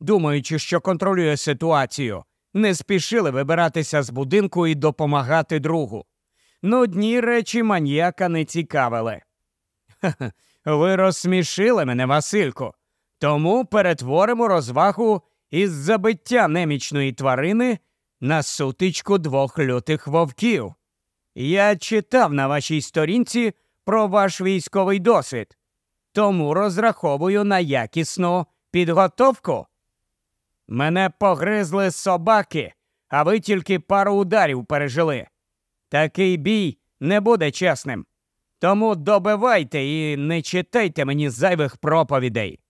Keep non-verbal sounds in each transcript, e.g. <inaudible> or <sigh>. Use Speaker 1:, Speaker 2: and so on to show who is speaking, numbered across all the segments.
Speaker 1: думаючи, що контролює ситуацію, не спішили вибиратися з будинку і допомагати другу. Нудні речі маньяка не цікавили. «Ха-ха, <laughs> Ви розсмішили мене, Василько. Тому перетворимо розвагу із забиття немічної тварини на сутичку двох лютих вовків. Я читав на вашій сторінці про ваш військовий досвід, тому розраховую на якісну підготовку. Мене погризли собаки, а ви тільки пару ударів пережили. Такий бій не буде чесним. Тому добивайте і не читайте мені зайвих проповідей.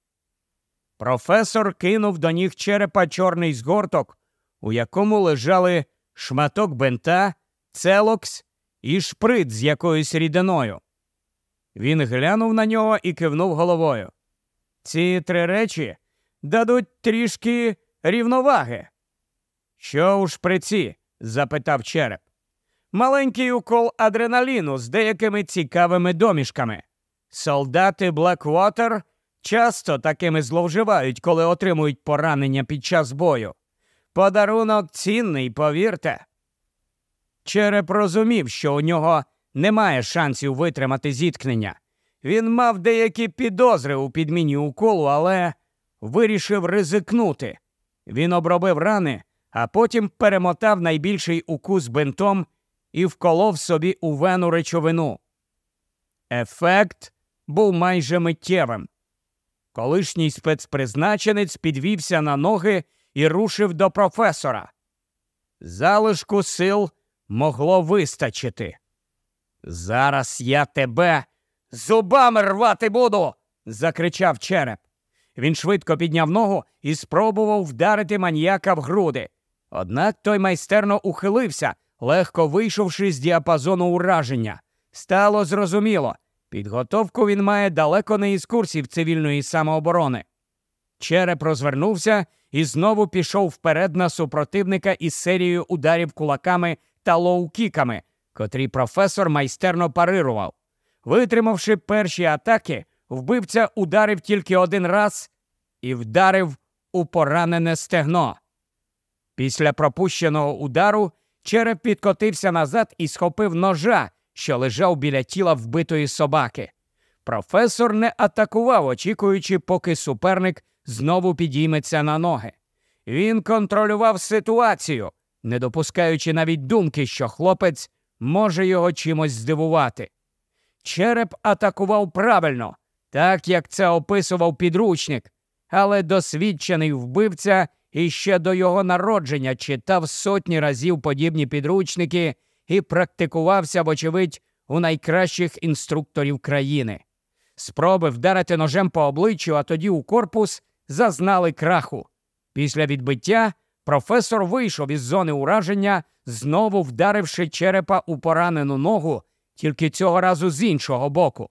Speaker 1: Професор кинув до ніг черепа чорний згорток, у якому лежали шматок бента, целокс і шприц з якоюсь рідиною. Він глянув на нього і кивнув головою. Ці три речі дадуть трішки рівноваги. Що у шприці? запитав череп. Маленький укол адреналіну з деякими цікавими домішками. Солдати Блеквотер часто такими зловживають, коли отримують поранення під час бою. Подарунок цінний, повірте. Череп розумів, що у нього немає шансів витримати зіткнення. Він мав деякі підозри у підміні уколу, але вирішив ризикнути. Він обробив рани, а потім перемотав найбільший укус бинтом і вколов собі у вену речовину. Ефект був майже миттєвим. Колишній спецпризначенець підвівся на ноги і рушив до професора. Залишку сил могло вистачити. Зараз я тебе зубами рвати буду. закричав череп. Він швидко підняв ногу і спробував вдарити маньяка в груди. Однак той майстерно ухилився, легко вийшовши з діапазону ураження. Стало зрозуміло, підготовку він має далеко не із курсів цивільної самооборони. Череп розвернувся і знову пішов вперед на супротивника із серією ударів кулаками та лоу-кіками, котрі професор майстерно парирував. Витримавши перші атаки, вбивця ударив тільки один раз і вдарив у поранене стегно. Після пропущеного удару череп підкотився назад і схопив ножа, що лежав біля тіла вбитої собаки. Професор не атакував, очікуючи, поки суперник знову підійметься на ноги. Він контролював ситуацію, не допускаючи навіть думки, що хлопець може його чимось здивувати. Череп атакував правильно, так як це описував підручник, але досвідчений вбивця іще до його народження читав сотні разів подібні підручники і практикувався, вочевидь, у найкращих інструкторів країни. Спроби вдарити ножем по обличчю, а тоді у корпус зазнали краху. Після відбиття професор вийшов із зони ураження, знову вдаривши черепа у поранену ногу, тільки цього разу з іншого боку.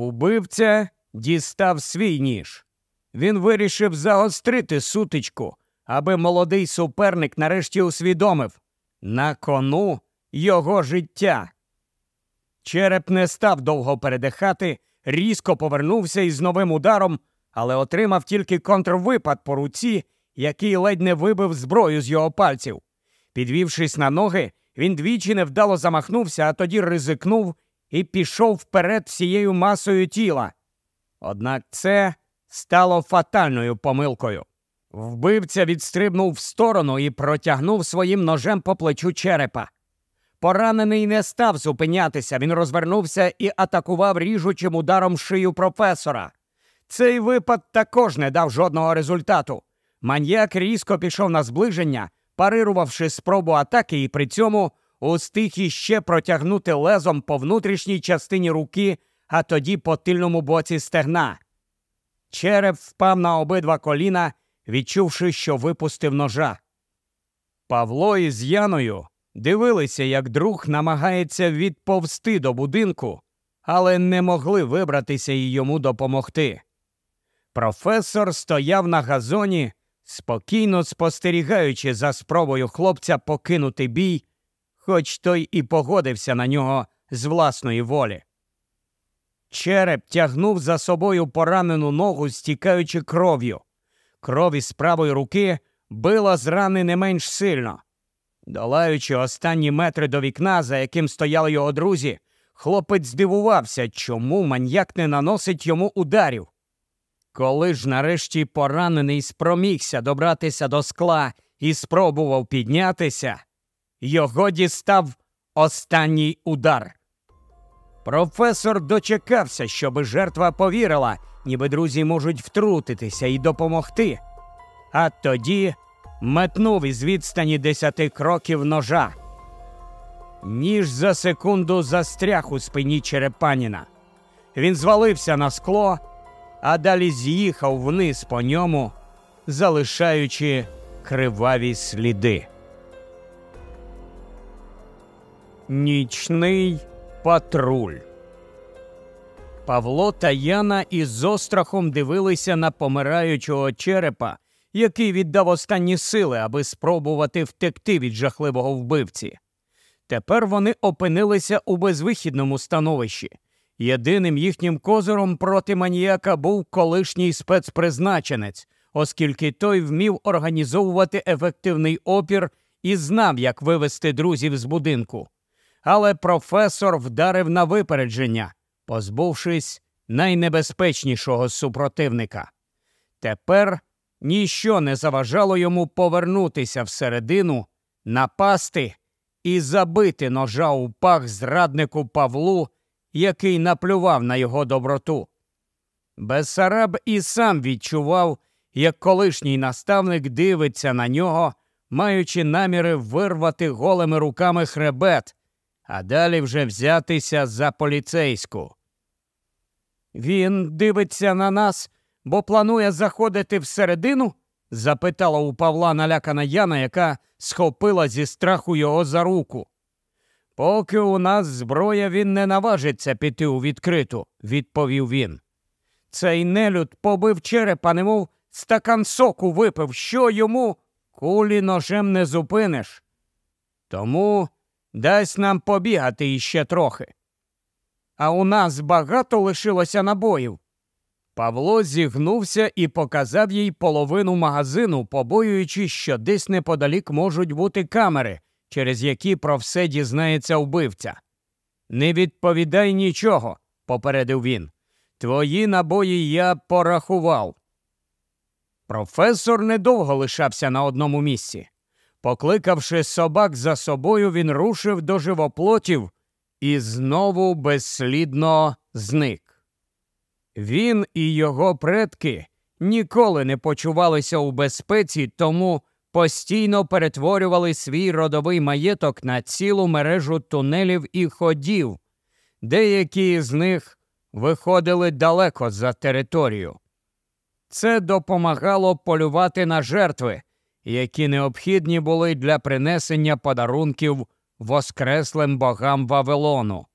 Speaker 1: Убивця дістав свій ніж. Він вирішив загострити сутичку, аби молодий суперник нарешті усвідомив на кону його життя. Череп не став довго передихати, різко повернувся із новим ударом, але отримав тільки контрвипад по руці, який ледь не вибив зброю з його пальців. Підвівшись на ноги, він двічі невдало замахнувся, а тоді ризикнув і пішов вперед всією масою тіла. Однак це стало фатальною помилкою. Вбивця відстрибнув в сторону і протягнув своїм ножем по плечу черепа. Поранений не став зупинятися, він розвернувся і атакував ріжучим ударом шию професора. Цей випад також не дав жодного результату. Маньяк різко пішов на зближення, парирувавши спробу атаки, і при цьому устиг іще протягнути лезом по внутрішній частині руки, а тоді по тильному боці стегна. Череп впав на обидва коліна, відчувши, що випустив ножа. Павло із Яною дивилися, як друг намагається відповсти до будинку, але не могли вибратися і йому допомогти. Професор стояв на газоні, спокійно спостерігаючи за спробою хлопця покинути бій, хоч той і погодився на нього з власної волі. Череп тягнув за собою поранену ногу, стікаючи кров'ю. Кров із правої руки била з рани не менш сильно. Долаючи останні метри до вікна, за яким стояли його друзі, хлопець здивувався, чому маньяк не наносить йому ударів. Коли ж нарешті поранений спромігся добратися до скла і спробував піднятися, його дістав останній удар. Професор дочекався, щоби жертва повірила, ніби друзі можуть втрутитися і допомогти. А тоді метнув із відстані десяти кроків ножа. Ніж за секунду застряг у спині черепаніна. Він звалився на скло, а далі з'їхав вниз по ньому, залишаючи криваві сліди. Нічний патруль. Павло та Яна із острахом дивилися на помираючого черепа, який віддав останні сили, аби спробувати втекти від жахливого вбивці. Тепер вони опинилися у безвихідному становищі. Єдиним їхнім козиром проти маніяка був колишній спецпризначенець, оскільки той вмів організовувати ефективний опір і знав, як вивести друзів з будинку. Але професор вдарив на випередження, позбувшись найнебезпечнішого супротивника. Тепер ніщо не заважало йому повернутися всередину, напасти і забити ножа у пах зраднику Павлу, який наплював на його доброту. Бесараб і сам відчував, як колишній наставник дивиться на нього, маючи наміри вирвати голими руками хребет, а далі вже взятися за поліцейську. Він дивиться на нас, бо планує заходити всередину? запитала у Павла налякана Яна, яка схопила зі страху його за руку. Поки у нас зброя, він не наважиться піти у відкриту, відповів він. Цей нелюд побив черепа, немов стакан соку випив, що йому кулі ножем не зупиниш. Тому дасть нам побігати іще трохи. А у нас багато лишилося набоїв. Павло зігнувся і показав їй половину магазину, побоюючись, що десь неподалік можуть бути камери, через які про все дізнається вбивця. Не відповідай нічого, попередив він. Твої набої я порахував. Професор недовго лишався на одному місці. Покликавши собак за собою, він рушив до живоплотів і знову безслідно зник. Він і його предки ніколи не почувалися у безпеці, тому постійно перетворювали свій родовий маєток на цілу мережу тунелів і ходів, деякі з них виходили далеко за територію. Це допомагало полювати на жертви, які необхідні були для принесення подарунків воскреслим богам Вавилону.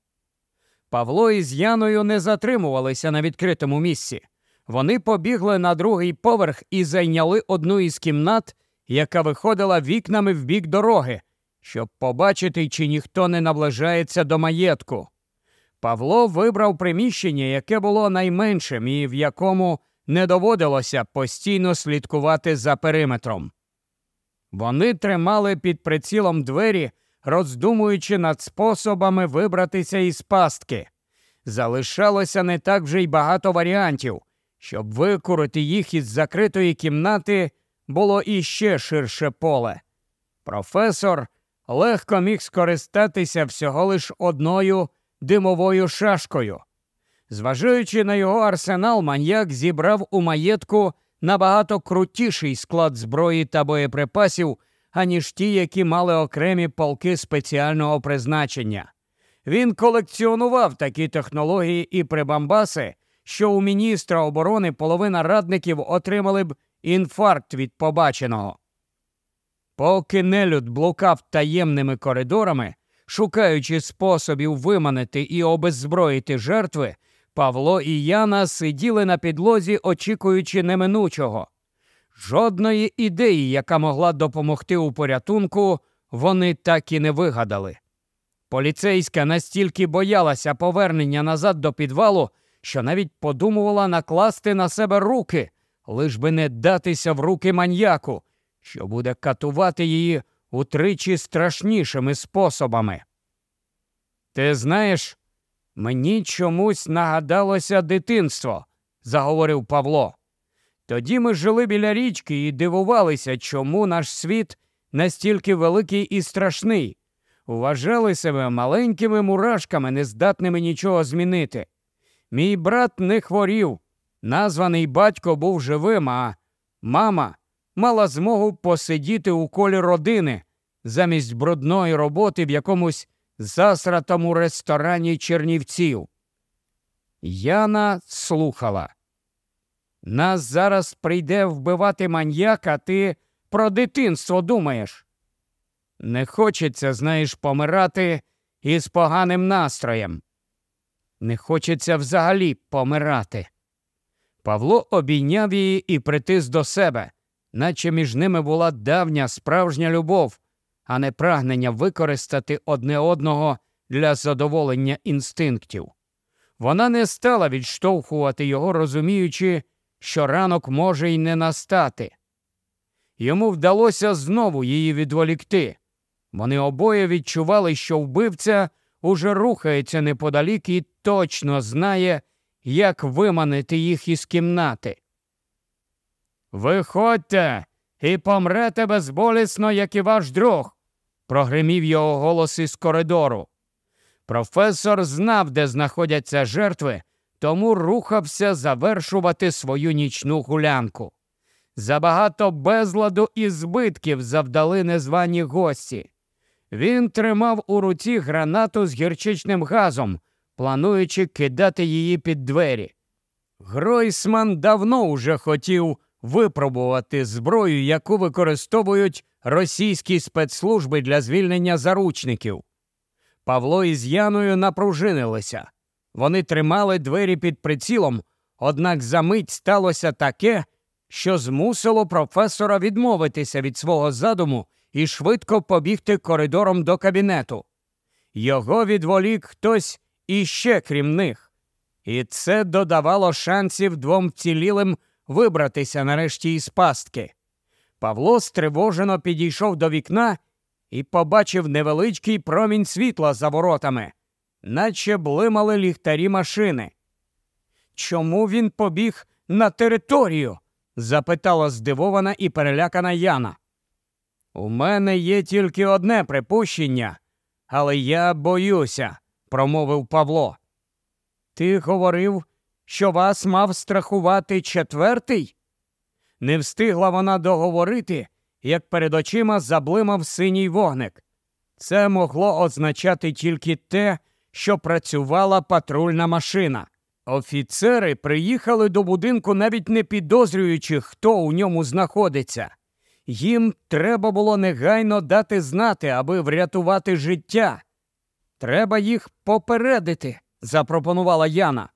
Speaker 1: Павло із Яною не затримувалися на відкритому місці. Вони побігли на другий поверх і зайняли одну із кімнат, яка виходила вікнами в бік дороги, щоб побачити, чи ніхто не наближається до маєтку. Павло вибрав приміщення, яке було найменшим і в якому не доводилося постійно слідкувати за периметром. Вони тримали під прицілом двері, роздумуючи над способами вибратися із пастки. Залишалося не так вже й багато варіантів. Щоб викурити їх із закритої кімнати, було іще ширше поле. Професор легко міг скористатися всього лиш одною димовою шашкою. Зважаючи на його арсенал, маньяк зібрав у маєтку набагато крутіший склад зброї та боєприпасів, аніж ті, які мали окремі полки спеціального призначення. Він колекціонував такі технології і прибамбаси, що у міністра оборони половина радників отримали б інфаркт від побаченого. Поки нелюд блукав таємними коридорами, шукаючи способів виманити і обеззброїти жертви, Павло і Яна сиділи на підлозі, очікуючи неминучого. Жодної ідеї, яка могла допомогти у порятунку, вони так і не вигадали. Поліцейська настільки боялася повернення назад до підвалу, що навіть подумувала накласти на себе руки, лиш би не датися в руки маньяку, що буде катувати її утричі страшнішими способами. Ти знаєш, мені чомусь нагадалося дитинство, заговорив Павло. Тоді ми жили біля річки і дивувалися, чому наш світ настільки великий і страшний, вважали себе маленькими мурашками, нездатними нічого змінити. Мій брат не хворів, названий батько був живим, а мама мала змогу посидіти у колі родини замість брудної роботи в якомусь засратому ресторані чернівців. Яна слухала. Нас зараз прийде вбивати маньяк, а ти про дитинство думаєш. Не хочеться, знаєш, помирати із поганим настроєм. Не хочеться взагалі помирати. Павло обійняв її і притис до себе, наче між ними була давня справжня любов, а не прагнення використати одне одного для задоволення інстинктів. Вона не стала відштовхувати його, розуміючи, що ранок може й не настати. Йому вдалося знову її відволікти. Вони обоє відчували, що вбивця уже рухається неподалік і точно знає, як виманити їх із кімнати. Виходьте і помрете безболісно, як і ваш друг, прогримів його голос із коридору. Професор знав, де знаходяться жертви, тому рухався завершувати свою нічну гулянку. Забагато безладу і збитків завдали незвані гості. Він тримав у руці гранату з гірчичним газом, плануючи кидати її під двері. Гройсман давно уже хотів випробувати зброю, яку використовують російські спецслужби для звільнення заручників. Павло із Яною напружинилися. Вони тримали двері під прицілом, однак за мить сталося таке, що змусило професора відмовитися від свого задуму і швидко побігти коридором до кабінету. Його відволік хтось іще крім них, і це додавало шансів двом вцілілим вибратися нарешті із пастки. Павло стривожено підійшов до вікна і побачив невеличкий промінь світла за воротами, наче блимали ліхтарі машини. Чому він побіг на територію? запитала здивована і перелякана Яна. У мене є тільки одне припущення, але я боюся, промовив Павло. Ти говорив, що вас мав страхувати четвертий? Не встигла вона договорити, як перед очима заблимав синій вогник. Це могло означати тільки те, що працювала патрульна машина. Офіцери приїхали до будинку, навіть не підозрюючи, хто у ньому знаходиться. Їм треба було негайно дати знати, аби врятувати життя. Треба їх попередити, запропонувала Яна.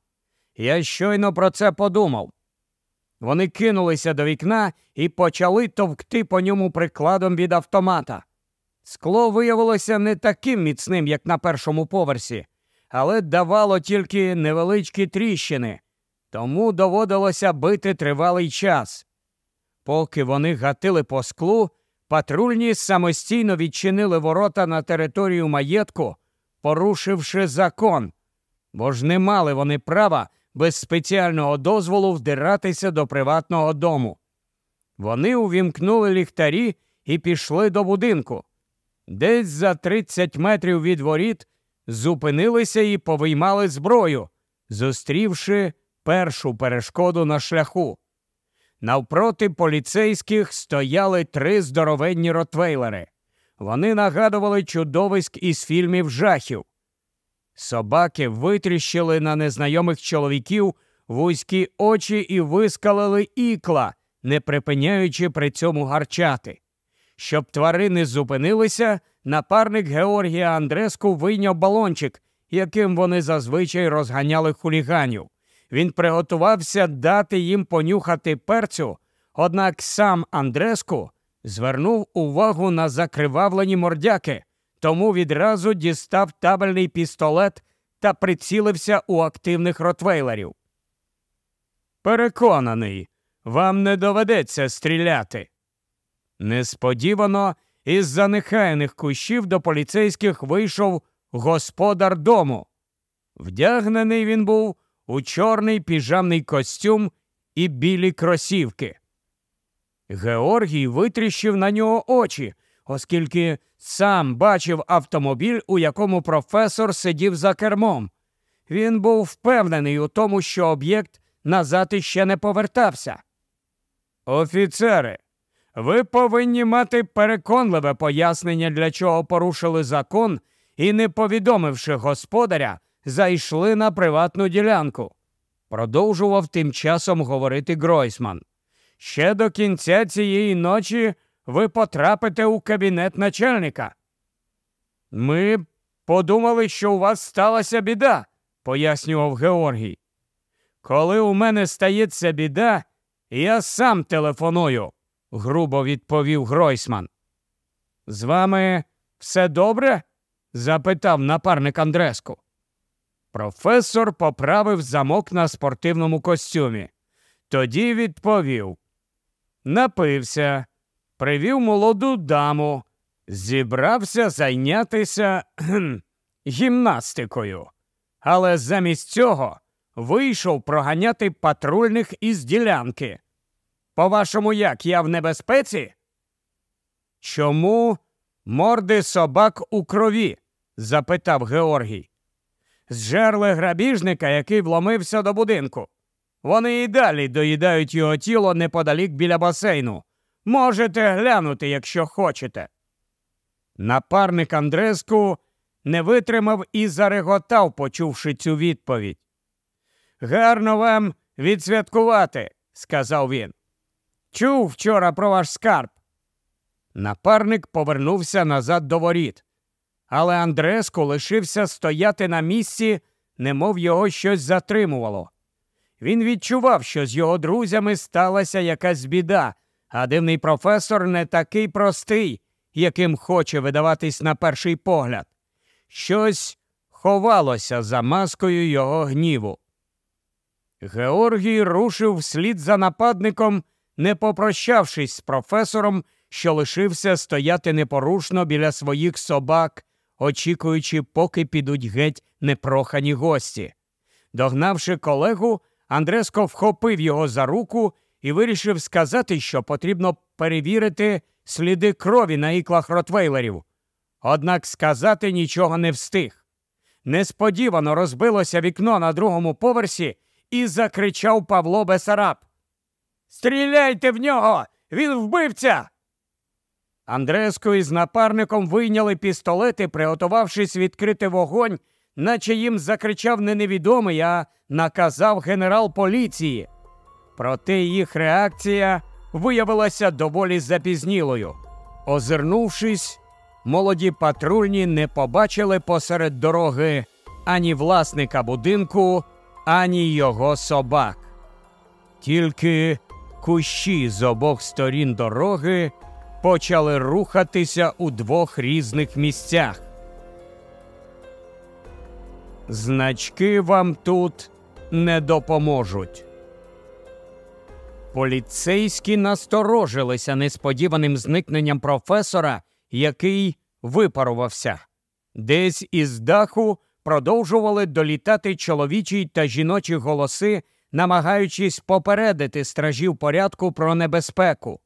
Speaker 1: Я щойно про це подумав. Вони кинулися до вікна і почали товкти по ньому прикладом від автомата. Скло виявилося не таким міцним, як на першому поверсі, але давало тільки невеличкі тріщини, тому доводилося бити тривалий час. Поки вони гатили по склу, патрульні самостійно відчинили ворота на територію маєтку, порушивши закон, бо ж не мали вони права без спеціального дозволу вдиратися до приватного дому. Вони увімкнули ліхтарі і пішли до будинку. Десь за 30 метрів від воріт зупинилися і повиймали зброю, зустрівши першу перешкоду на шляху. Навпроти поліцейських стояли три здоровенні ротвейлери. Вони нагадували чудовиськ із фільмів жахів. Собаки витріщили на незнайомих чоловіків вузькі очі і вискалили ікла, не припиняючи при цьому гарчати. Щоб тварини зупинилися, напарник Георгія Андреску вийняв балончик, яким вони зазвичай розганяли хуліганів. Він приготувався дати їм понюхати перцю, однак сам Андреску звернув увагу на закривавлені мордяки, тому відразу дістав табельний пістолет та прицілився у активних ротвейлерів. Переконаний, вам не доведеться стріляти. Несподівано із занехаяних кущів до поліцейських вийшов господар дому. Вдягнений він був у чорний піжамний костюм і білі кросівки. Георгій витріщив на нього очі, оскільки сам бачив автомобіль, у якому професор сидів за кермом. Він був впевнений у тому, що об'єкт назад іще не повертався. Офіцери, ви повинні мати переконливе пояснення, для чого порушили закон і, не повідомивши господаря, зайшли на приватну ділянку. Продовжував тим часом говорити Гройсман. Ще до кінця цієї ночі ви потрапите у кабінет начальника. Ми подумали, що у вас сталася біда, пояснював Георгій. Коли у мене стається біда, я сам телефоную, грубо відповів Гройсман. З вами все добре? запитав напарник Андреску. Професор поправив замок на спортивному костюмі. Тоді відповів: Напився, привів молоду даму, зібрався зайнятися гімнастикою, але замість цього вийшов проганяти патрульних із ділянки. По вашому, як я в небезпеці? Чому морди собак у крові? запитав Георгій. Зжерли грабіжника, який вломився до будинку. Вони і далі доїдають його тіло неподалік біля басейну. Можете глянути, якщо хочете. Напарник Андреску не витримав і зареготав, почувши цю відповідь. Гарно вам відсвяткувати, сказав він. Чув вчора про ваш скарб. Напарник повернувся назад до воріт, але Андреско лишився стояти на місці, немов його щось затримувало. Він відчував, що з його друзями сталася якась біда, а дивний професор не такий простий, яким хоче видаватись на перший погляд. Щось ховалося за маскою його гніву. Георгій рушив вслід за нападником, не попрощавшись з професором, що лишився стояти непорушно біля своїх собак, очікуючи, поки підуть геть непрохані гості. Догнавши колегу, Андреско вхопив його за руку і вирішив сказати, що потрібно перевірити сліди крові на іклах ротвейлерів. Однак сказати нічого не встиг. Несподівано розбилося вікно на другому поверсі і закричав Павло Бесараб. Стріляйте в нього! Він вбивця! Андреско із напарником вийняли пістолети, приготувавшись відкрити вогонь, наче їм закричав не невідомий, а наказав генерал поліції. Проте їх реакція виявилася доволі запізнілою. Озирнувшись, молоді патрульні не побачили посеред дороги ані власника будинку, ані його собак. Тільки кущі з обох сторін дороги почали рухатися у двох різних місцях. Значки вам тут не допоможуть. Поліцейські насторожилися несподіваним зникненням професора, який випарувався. Десь із даху продовжували долітати чоловічі та жіночі голоси, намагаючись попередити стражів порядку про небезпеку.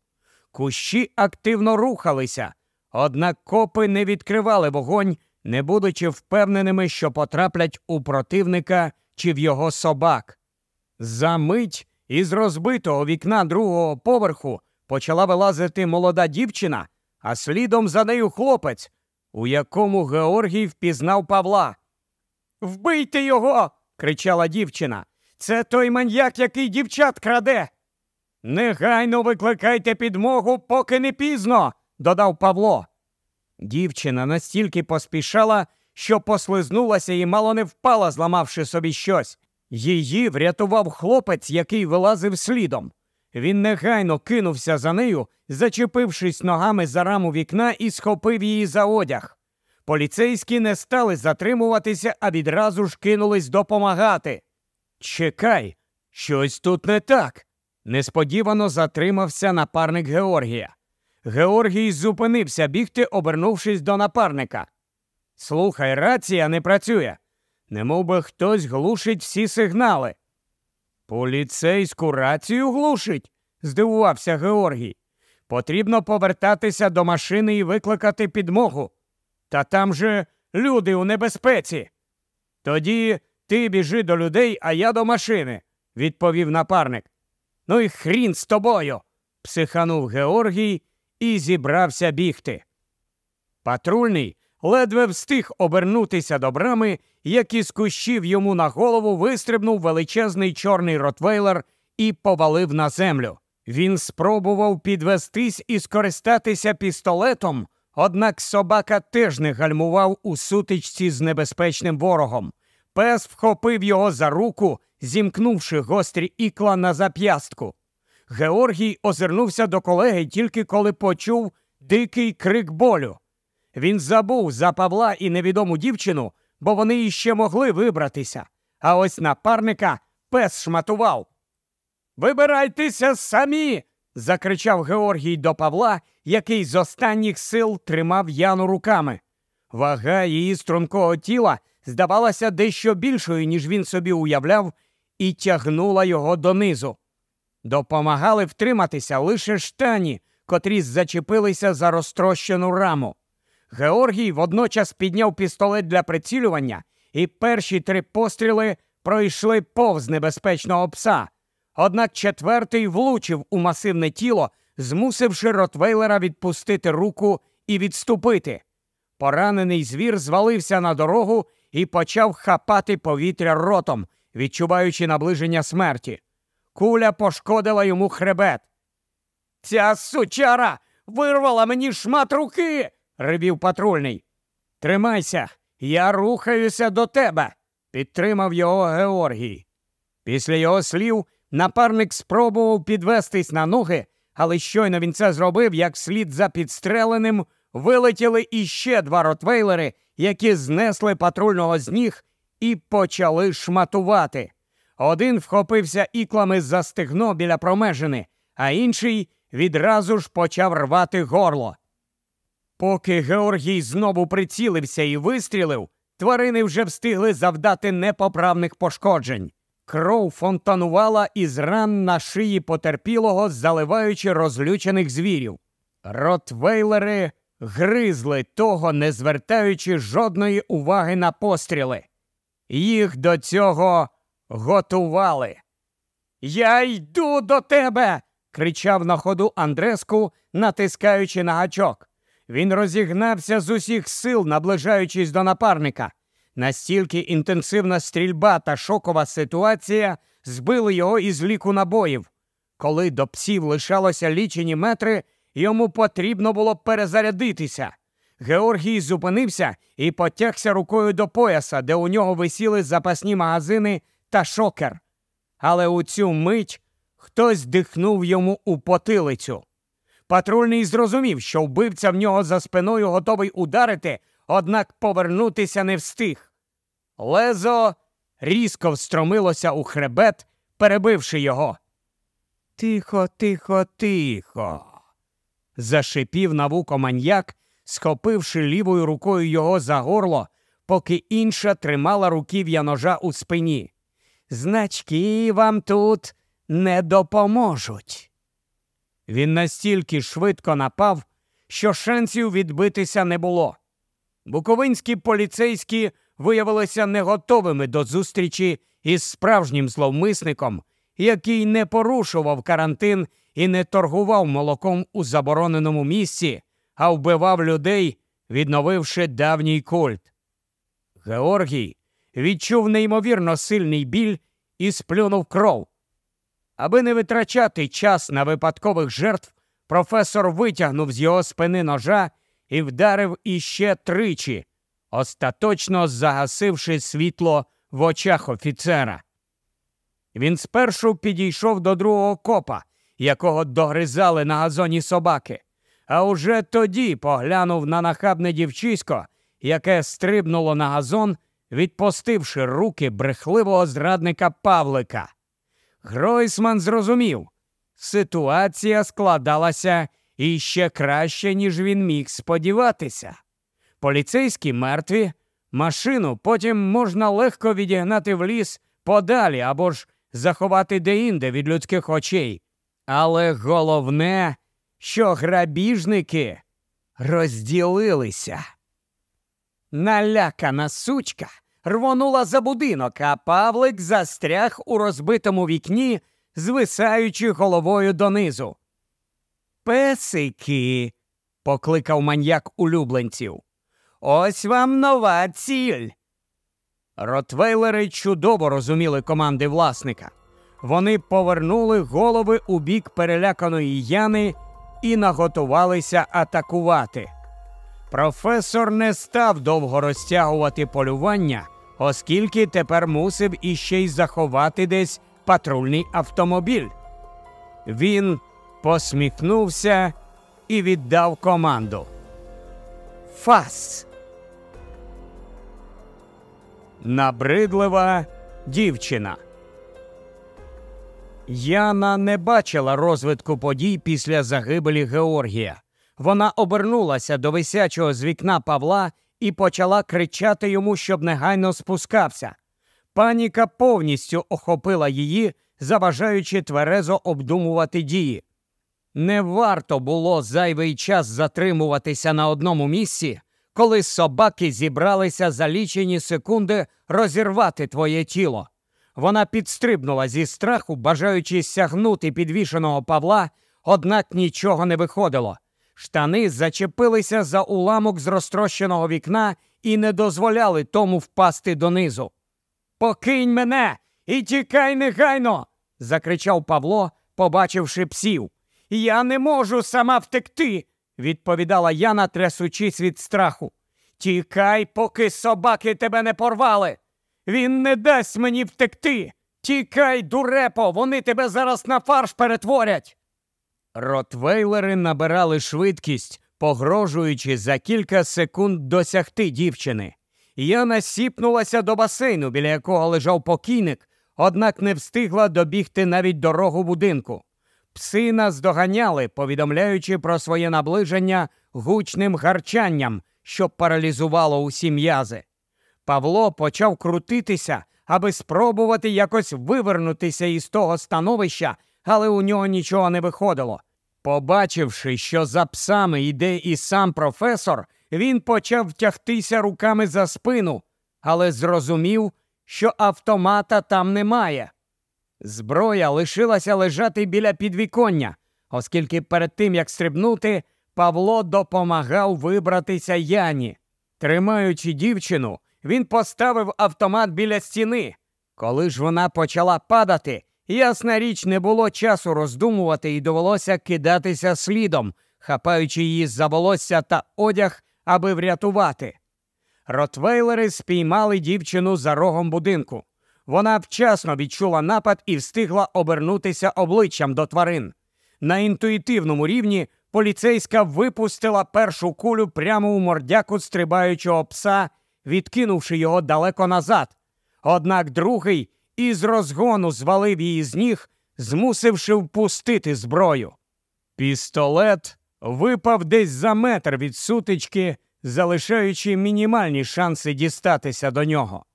Speaker 1: Кущі активно рухалися, однак копи не відкривали вогонь, не будучи впевненими, що потраплять у противника чи в його собак. За мить із розбитого вікна другого поверху почала вилазити молода дівчина, а слідом за нею хлопець, у якому Георгій впізнав Павла. Вбийте його. кричала дівчина. Це той маньяк, який дівчат краде. Негайно викликайте підмогу, поки не пізно, додав Павло. Дівчина настільки поспішала, що послизнулася і мало не впала, зламавши собі щось. Її врятував хлопець, який вилазив слідом. Він негайно кинувся за нею, зачепившись ногами за раму вікна і схопив її за одяг. Поліцейські не стали затримуватися, а відразу ж кинулись допомагати. Чекай, щось тут не так, Несподівано затримався напарник Георгія. Георгій зупинився бігти, обернувшись до напарника. Слухай, рація не працює. Немов би хтось глушить всі сигнали. Поліцейську рацію глушить? здивувався Георгій. Потрібно повертатися до машини і викликати підмогу. Та там же люди у небезпеці. Тоді ти біжи до людей, а я до машини, відповів напарник. Ну і хрін з тобою. психанув Георгій і зібрався бігти. Патрульний ледве встиг обернутися до брами, як із кущів йому на голову вистрибнув величезний чорний ротвейлер і повалив на землю. Він спробував підвестись і скористатися пістолетом, однак собака теж не гальмував у сутичці з небезпечним ворогом. Пес вхопив його за руку, зімкнувши гострі ікла на зап'ястку. Георгій озирнувся до колеги тільки коли почув дикий крик болю. Він забув за Павла і невідому дівчину, бо вони іще могли вибратися. А ось напарника пес шматував. Вибирайтеся самі. закричав Георгій до Павла, який з останніх сил тримав Яну руками. Вага її стрункого тіла здавалася дещо більшою, ніж він собі уявляв, і тягнула його донизу. Допомагали втриматися лише штані, котрі зачепилися за розтрощену раму. Георгій водночас підняв пістолет для прицілювання, і перші три постріли пройшли повз небезпечного пса. Однак четвертий влучив у масивне тіло, змусивши Ротвейлера відпустити руку і відступити. Поранений звір звалився на дорогу і почав хапати повітря ротом, відчуваючи наближення смерті. Куля пошкодила йому хребет. Ця сучара вирвала мені шмат руки, ревів патрульний. Тримайся, я рухаюся до тебе, підтримав його Георгій. Після його слів напарник спробував підвестись на ноги, але щойно він це зробив, як слід за підстреленим, вилетіли іще два ротвейлери, які знесли патрульного з ніг і почали шматувати. Один вхопився іклами за стегно біля промежини, а інший відразу ж почав рвати горло. Поки Георгій знову прицілився і вистрілив, тварини вже встигли завдати непоправних пошкоджень. Кров фонтанувала із ран на шиї потерпілого, заливаючи розлючених звірів. Ротвейлери гризли того, не звертаючи жодної уваги на постріли. Їх до цього готували. Я йду до тебе. кричав на ходу Андреску, натискаючи на гачок. Він розігнався з усіх сил, наближаючись до напарника. Настільки інтенсивна стрільба та шокова ситуація збили його із ліку набоїв. Коли до псів лишалося лічені метри, йому потрібно було перезарядитися. Георгій зупинився і потягся рукою до пояса, де у нього висіли запасні магазини та шокер. Але у цю мить хтось дихнув йому у потилицю. Патрульний зрозумів, що вбивця в нього за спиною готовий ударити, однак повернутися не встиг. Лезо різко встромилося у хребет, перебивши його. Тихо, тихо, тихо. Зашипів на вуко маньяк, схопивши лівою рукою його за горло, поки інша тримала руків'я ножа у спині. Значки вам тут не допоможуть. Він настільки швидко напав, що шансів відбитися не було. Буковинські поліцейські виявилися не готовими до зустрічі із справжнім зловмисником, який не порушував карантин і не торгував молоком у забороненому місці, а вбивав людей, відновивши давній культ. Георгій відчув неймовірно сильний біль і сплюнув кров. Аби не витрачати час на випадкових жертв, професор витягнув з його спини ножа і вдарив іще тричі, остаточно загасивши світло в очах офіцера. Він спершу підійшов до другого копа, якого догризали на газоні собаки, а уже тоді поглянув на нахабне дівчисько, яке стрибнуло на газон, відпустивши руки брехливого зрадника Павлика. Гройсман зрозумів, ситуація складалася іще краще, ніж він міг сподіватися. Поліцейські мертві, машину потім можна легко відігнати в ліс подалі або ж заховати деінде від людських очей. Але головне, що грабіжники розділилися. Налякана сучка рвонула за будинок, а Павлик застряг у розбитому вікні, звисаючи головою донизу. Песики, покликав маньяк улюбленців. Ось вам нова ціль. Ротвейлери чудово розуміли команди власника. Вони повернули голови у бік переляканої Яни і наготувалися атакувати. Професор не став довго розтягувати полювання, оскільки тепер мусив іще й заховати десь патрульний автомобіль. Він посміхнувся і віддав команду. Фас. Набридлива дівчина. Яна не бачила розвитку подій після загибелі Георгія. Вона обернулася до висячого з вікна Павла і почала кричати йому, щоб негайно спускався. Паніка повністю охопила її, заважаючи тверезо обдумувати дії. Не варто було зайвий час затримуватися на одному місці, коли собаки зібралися за лічені секунди розірвати твоє тіло. Вона підстрибнула зі страху, бажаючи сягнути підвішеного Павла, однак нічого не виходило. Штани зачепилися за уламок з розтрощеного вікна і не дозволяли тому впасти донизу. Покинь мене і тікай негайно. закричав Павло, побачивши псів. Я не можу сама втекти, відповідала Яна, трясучись від страху. Тікай, поки собаки тебе не порвали. Він не дасть мені втекти. Тікай, дурепо, вони тебе зараз на фарш перетворять. Ротвейлери набирали швидкість, погрожуючи за кілька секунд досягти дівчини. Яна сіпнулася до басейну, біля якого лежав покійник, однак не встигла добігти навіть дорогу будинку. Пси наздоганяли, повідомляючи про своє наближення гучним гарчанням, що паралізувало усі м'язи. Павло почав крутитися, аби спробувати якось вивернутися із того становища, але у нього нічого не виходило. Побачивши, що за псами йде і сам професор, він почав втягтися руками за спину, але зрозумів, що автомата там немає. Зброя лишилася лежати біля підвіконня, оскільки перед тим як стрибнути, Павло допомагав вибратися Яні. Тримаючи дівчину, він поставив автомат біля стіни. Коли ж вона почала падати, ясна річ, не було часу роздумувати і довелося кидатися слідом, хапаючи її за волосся та одяг, аби врятувати. Ротвейлери спіймали дівчину за рогом будинку. Вона вчасно відчула напад і встигла обернутися обличчям до тварин. На інтуїтивному рівні поліцейська випустила першу кулю прямо у мордяку стрибаючого пса, відкинувши його далеко назад. Однак другий із розгону звалив її з ніг, змусивши впустити зброю. Пістолет випав десь за метр від сутички, залишаючи мінімальні шанси дістатися до нього.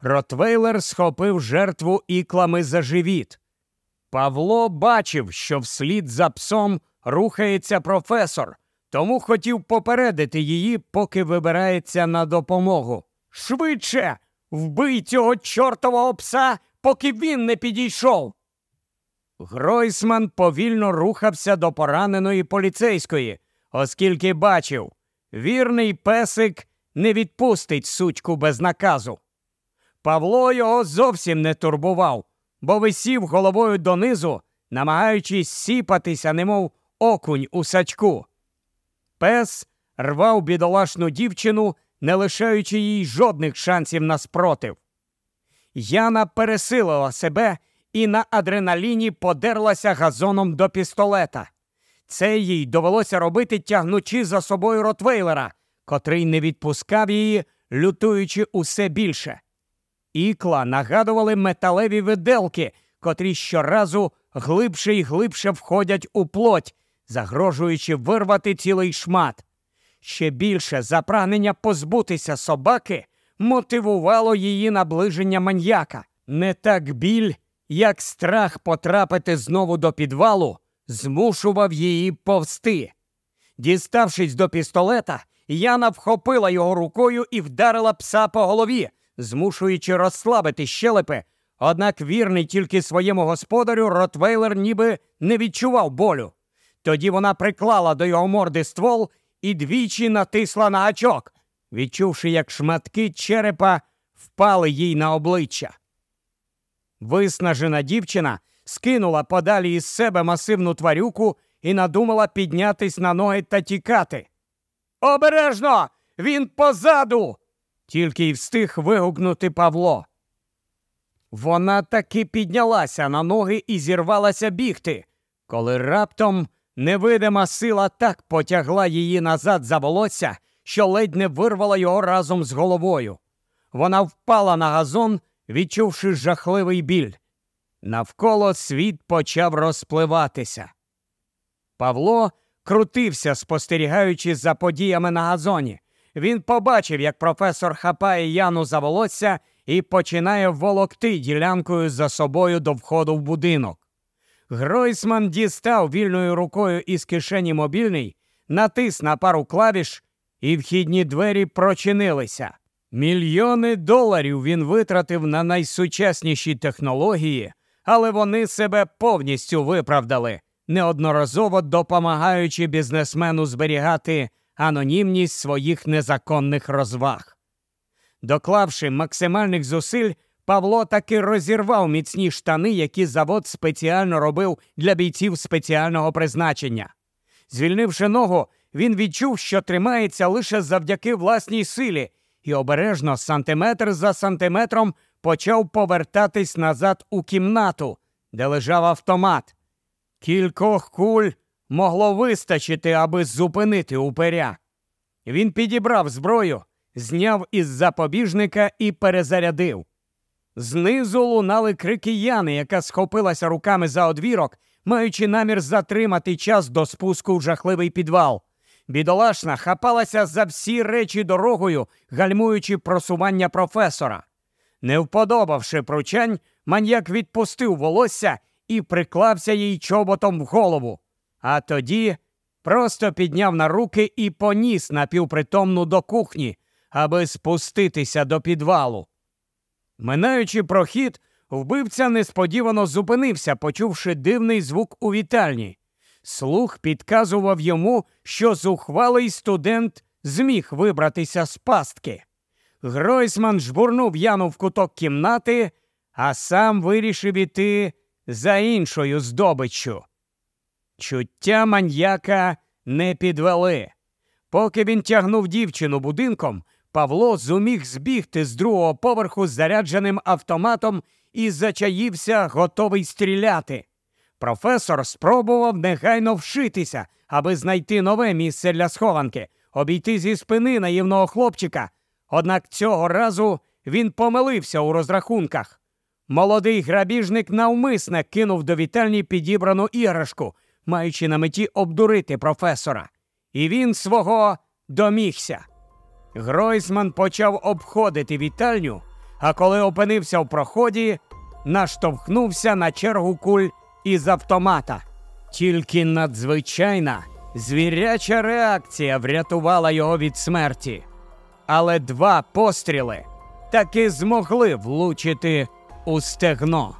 Speaker 1: Ротвейлер схопив жертву іклами за живіт. Павло бачив, що вслід за псом рухається професор, тому хотів попередити її, поки вибирається на допомогу. Швидше вбий цього чортового пса, поки він не підійшов. Гройсман повільно рухався до пораненої поліцейської, оскільки бачив, вірний песик не відпустить сучку без наказу. Павло його зовсім не турбував, бо висів головою донизу, намагаючись сіпатися, немов окунь у сачку. Пес рвав бідолашну дівчину, не лишаючи їй жодних шансів на спротив. Яна пересилила себе і на адреналіні подерлася газоном до пістолета. Це їй довелося робити, тягнучи за собою ротвейлера, котрий не відпускав її, лютуючи усе більше. Ікла нагадували металеві виделки, котрі щоразу глибше і глибше входять у плоть, загрожуючи вирвати цілий шмат. Ще більше запрагнення позбутися собаки мотивувало її наближення маньяка. Не так біль, як страх потрапити знову до підвалу, змушував її повсти. Діставшись до пістолета, Яна вхопила його рукою і вдарила пса по голові, змушуючи розслабити щелепи. Однак вірний тільки своєму господарю, Ротвейлер ніби не відчував болю. Тоді вона приклала до його морди ствол і двічі натисла на гачок, відчувши, як шматки черепа впали їй на обличчя. Виснажена дівчина скинула подалі із себе масивну тварюку і надумала піднятись на ноги та тікати. Обережно! Він позаду! Тільки й встиг вигукнути Павло. Вона таки піднялася на ноги і зірвалася бігти, коли раптом невидима сила так потягла її назад за волосся, що ледь не вирвала його разом з головою. Вона впала на газон, відчувши жахливий біль. Навколо світ почав розпливатися. Павло крутився, спостерігаючи за подіями на газоні. Він побачив, як професор хапає Яну за волосся і починає волокти ділянкою за собою до входу в будинок. Гройсман дістав вільною рукою із кишені мобільний, натис на пару клавіш, і вхідні двері прочинилися. Мільйони доларів він витратив на найсучасніші технології, але вони себе повністю виправдали, неодноразово допомагаючи бізнесмену зберігати анонімність своїх незаконних розваг. Доклавши максимальних зусиль, Павло таки розірвав міцні штани, які завод спеціально робив для бійців спеціального призначення. Звільнивши ногу, він відчув, що тримається лише завдяки власній силі, і обережно, сантиметр за сантиметром, почав повертатись назад у кімнату, де лежав автомат. Кількох куль могло вистачити, аби зупинити упиря. Він підібрав зброю, зняв із запобіжника і перезарядив. Знизу лунали крики Яни, яка схопилася руками за одвірок, маючи намір затримати час до спуску в жахливий підвал. Бідолашна хапалася за всі речі дорогою, гальмуючи просування професора. Не вподобавши пручань, маньяк відпустив волосся і приклався їй чоботом в голову. А тоді просто підняв на руки і поніс напівпритомну до кухні, аби спуститися до підвалу. Минаючи прохід, вбивця несподівано зупинився, почувши дивний звук у вітальні. Слух підказував йому, що зухвалий студент зміг вибратися з пастки. Гройсман жбурнув Яну в куток кімнати, а сам вирішив іти за іншою здобиччю. Чуття маньяка не підвели. Поки він тягнув дівчину будинком, Павло зуміг збігти з другого поверху з зарядженим автоматом і зачаївся, готовий стріляти. Професор спробував негайно вшитися, аби знайти нове місце для схованки, обійти зі спини наївного хлопчика. Однак цього разу він помилився у розрахунках. Молодий грабіжник навмисне кинув до вітальні підібрану іграшку, маючи на меті обдурити професора. І він свого домігся. Гройсман почав обходити вітальню, а коли опинився в проході, наштовхнувся на чергу куль із автомата. Тільки надзвичайна звіряча реакція врятувала його від смерті. Але два постріли таки змогли влучити у стегно.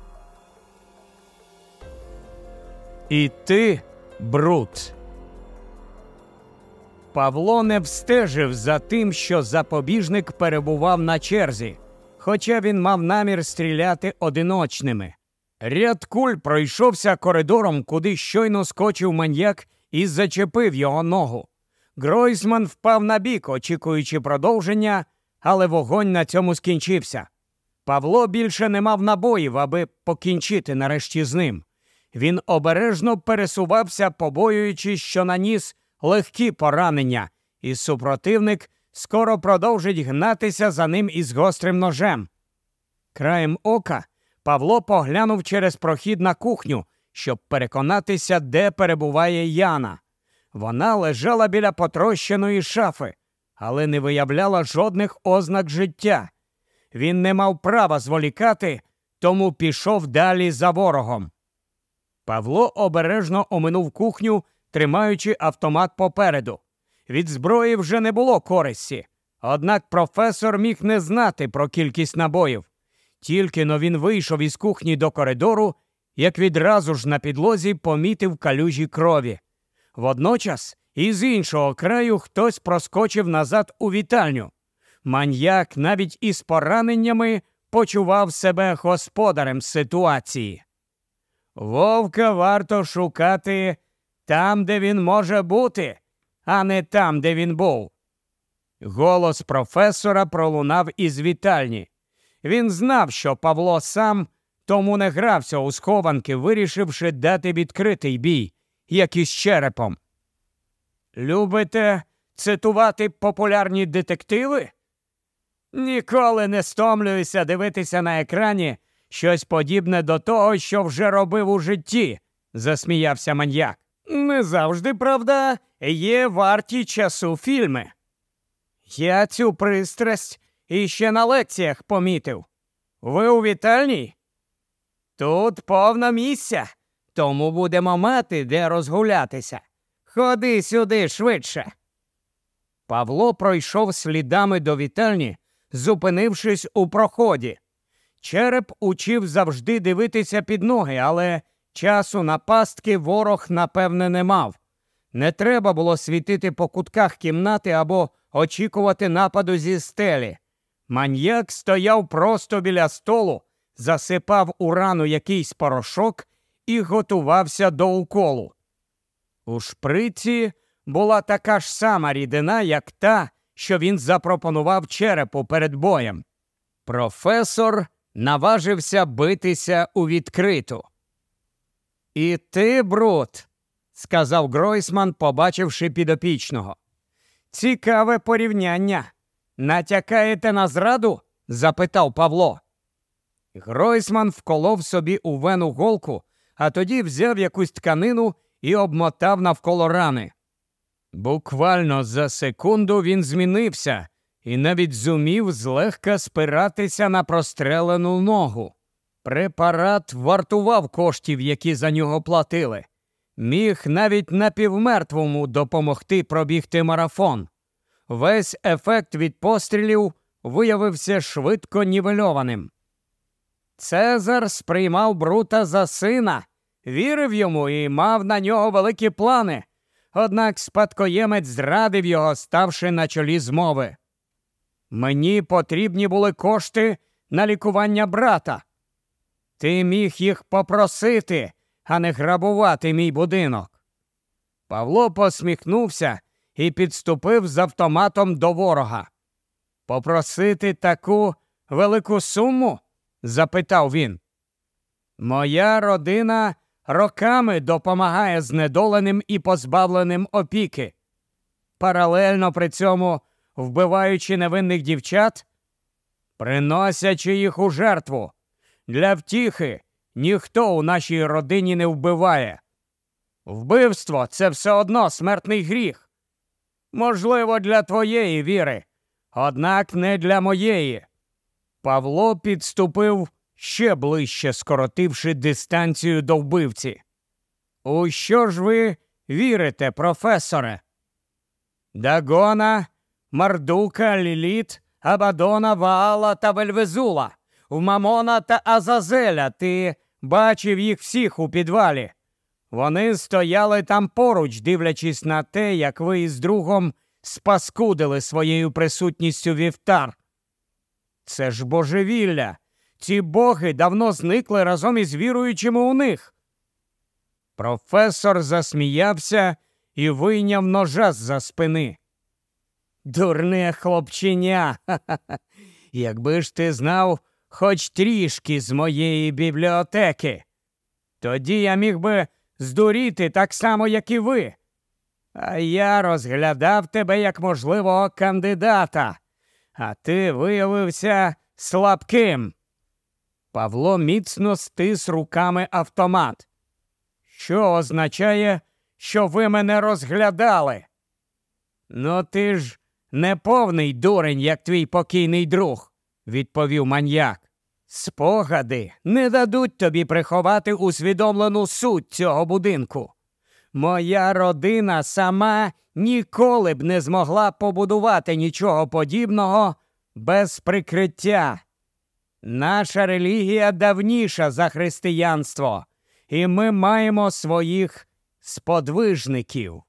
Speaker 1: І ти, Брут. Павло не встежив за тим, що запобіжник перебував на черзі, хоча він мав намір стріляти одиночними. Ряд куль пройшовся коридором, куди щойно скочив маньяк і зачепив його ногу. Гройсман впав на бік, очікуючи продовження, але вогонь на цьому скінчився. Павло більше не мав набоїв, аби покінчити нарешті з ним. Він обережно пересувався, побоюючись, що наніс легкі поранення, і супротивник скоро продовжить гнатися за ним із гострим ножем. Краєм ока Павло поглянув через прохід на кухню щоб переконатися, де перебуває Яна. Вона лежала біля потрощеної шафи, але не виявляла жодних ознак життя. Він не мав права зволікати, тому пішов далі за ворогом. Павло обережно оминув кухню, тримаючи автомат попереду. Від зброї вже не було користі, однак професор міг не знати про кількість набоїв. Тільки но він вийшов із кухні до коридору, як відразу ж на підлозі помітив калюжі крові. Водночас із іншого краю хтось проскочив назад у вітальню. Маньяк навіть із пораненнями почував себе господарем ситуації. Вовка варто шукати там, де він може бути, а не там, де він був. Голос професора пролунав із вітальні. Він знав, що Павло сам тому не грався у схованки, вирішивши дати відкритий бій, як із черепом. Любите цитувати популярні детективи? Ніколи не стомлююся дивитися на екрані щось подібне до того, що вже робив у житті, засміявся маньяк. Не завжди, правда, є варті часу фільми. Я цю пристрасть іще на лекціях помітив. Ви у вітальні? Тут повно місця, тому будемо мати де розгулятися. Ходи сюди швидше. Павло пройшов слідами до вітальні, зупинившись у проході. Череп учив завжди дивитися під ноги, але часу на пастки ворог, напевне, не мав. Не треба було світити по кутках кімнати або очікувати нападу зі стелі. Маньяк стояв просто біля столу, засипав у рану якийсь порошок і готувався до уколу. У шприці була така ж сама рідина, як та, що він запропонував черепу перед боєм. Професор наважився битися у відкриту. І ти, Брут, сказав Гройсман, побачивши підопічного. Цікаве порівняння. Натякаєте на зраду? запитав Павло. Гройсман вколов собі у вену голку, а тоді взяв якусь тканину і обмотав навколо рани. Буквально за секунду він змінився і навіть зумів злегка спиратися на прострелену ногу. Препарат вартував коштів, які за нього платили. Міг навіть напівмертвому допомогти пробігти марафон. Весь ефект від пострілів виявився швидко нівельованим. Цезар сприймав Брута за сина, вірив йому і мав на нього великі плани. Однак спадкоємець зрадив його, ставши на чолі змови. Мені потрібні були кошти на лікування брата. Ти міг їх попросити, а не грабувати мій будинок. Павло посміхнувся і підступив з автоматом до ворога. Попросити таку велику суму? запитав він. Моя родина роками допомагає знедоленим і позбавленим опіки. Паралельно при цьому вбиваючи невинних дівчат, приносячи їх у жертву. Для втіхи ніхто у нашій родині не вбиває. Вбивство це все одно смертний гріх. Можливо, для твоєї віри, однак не для моєї. Павло підступив ще ближче, скоротивши дистанцію до вбивці. У що ж ви вірите, професоре? Дагона, Мардука, Ліліт, Абадона, Ваала та Вельвезула, в Мамона та Азазеля ти бачив їх всіх у підвалі. Вони стояли там поруч, дивлячись на те, як ви із другом спаскудили своєю присутністю вівтар. Це ж божевілля. Ці боги давно зникли разом із віруючими у них. Професор засміявся і вийняв ножа з за спини. Дурне хлопченя. <laughs> Якби ж ти знав хоч трішки з моєї бібліотеки, тоді я міг би здуріти так само, як і ви. А я розглядав тебе як можливого кандидата, а ти виявився слабким. Павло міцно стис руками автомат. що означає, що ви мене розглядали. Ну, ти ж не повний дурень, як твій покійний друг, відповів маньяк. Спогади не дадуть тобі приховати усвідомлену суть цього будинку. Моя родина сама ніколи б не змогла побудувати нічого подібного без прикриття. Наша релігія давніша за християнство, і ми маємо своїх сподвижників.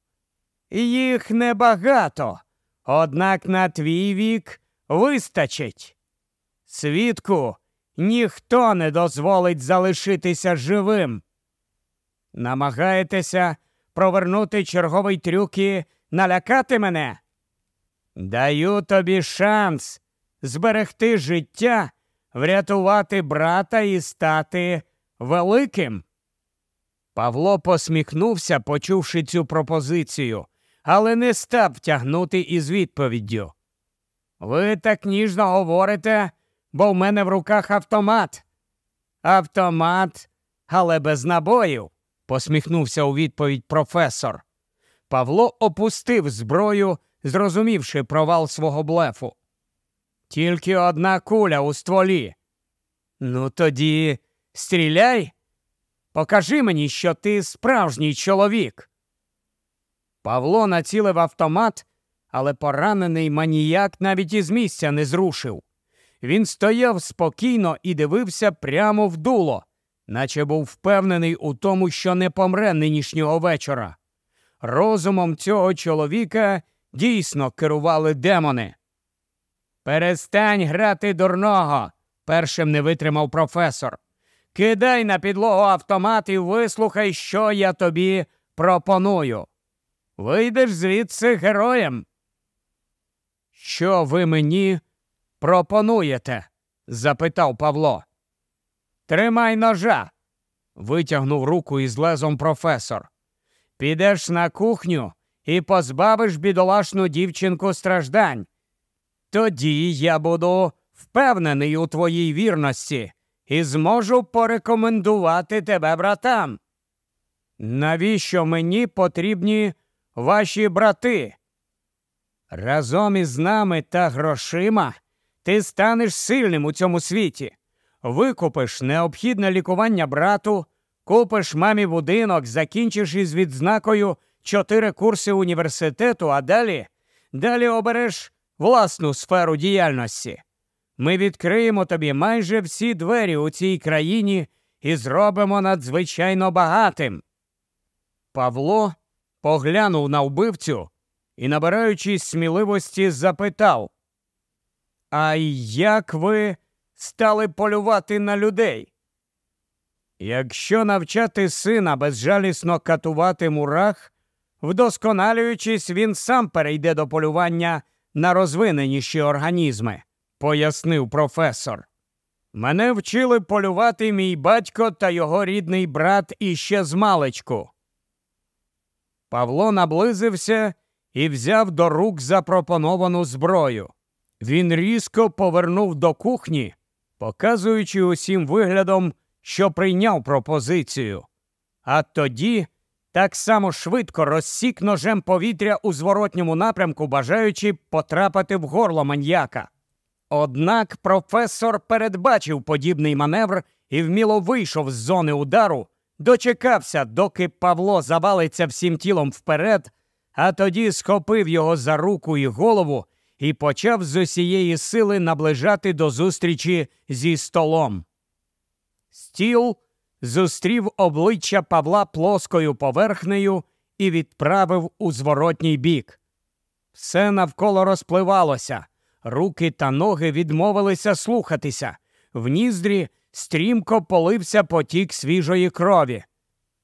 Speaker 1: Їх небагато, однак на твій вік вистачить. Свідку ніхто не дозволить залишитися живим. Намагаєтеся провернути черговий трюк і налякати мене? Даю тобі шанс зберегти життя, врятувати брата і стати великим. Павло посміхнувся, почувши цю пропозицію, але не став тягнути із відповіддю. Ви так ніжно говорите, бо в мене в руках автомат. Автомат, але без набоїв, посміхнувся у відповідь професор. Павло опустив зброю, зрозумівши провал свого блефу. Тільки одна куля у стволі. Ну, тоді стріляй. Покажи мені, що ти справжній чоловік. Павло націлив автомат, але поранений маніяк навіть із місця не зрушив. Він стояв спокійно і дивився прямо в дуло, наче був впевнений у тому, що не помре нинішнього вечора. Розумом цього чоловіка дійсно керували демони. Перестань грати дурного, першим не витримав професор. Кидай на підлогу автомат і вислухай, що я тобі пропоную. Вийдеш звідси героєм. Що ви мені пропонуєте? запитав Павло. Тримай ножа. витягнув руку із лезом професор. Підеш на кухню і позбавиш бідолашну дівчинку страждань. Тоді я буду впевнений у твоїй вірності і зможу порекомендувати тебе братам. Навіщо мені потрібні ваші брати? Разом із нами та грошима ти станеш сильним у цьому світі, викупиш необхідне лікування брату, купиш мамі будинок, закінчиш із відзнакою чотири курси університету, а далі далі обереш власну сферу діяльності. Ми відкриємо тобі майже всі двері у цій країні і зробимо надзвичайно багатим. Павло поглянув на вбивцю і, набираючись сміливості, запитав А як ви стали полювати на людей? Якщо навчати сина безжалісно катувати мурах, вдосконалюючись, він сам перейде до полювання на розвиненіші організми, пояснив професор. Мене вчили полювати мій батько та його рідний брат іще з маличку. Павло наблизився і взяв до рук запропоновану зброю. Він різко повернув до кухні, показуючи усім виглядом, що прийняв пропозицію. А тоді так само швидко розсік ножем повітря у зворотньому напрямку, бажаючи потрапити в горло маньяка. Однак професор передбачив подібний маневр і вміло вийшов з зони удару, дочекався, доки Павло завалиться всім тілом вперед, а тоді схопив його за руку і голову і почав з усієї сили наближати до зустрічі зі столом. Стіл зустрів обличчя Павла плоскою поверхнею і відправив у зворотній бік. Все навколо розпливалося, руки та ноги відмовилися слухатися, в ніздрі стрімко полився потік свіжої крові.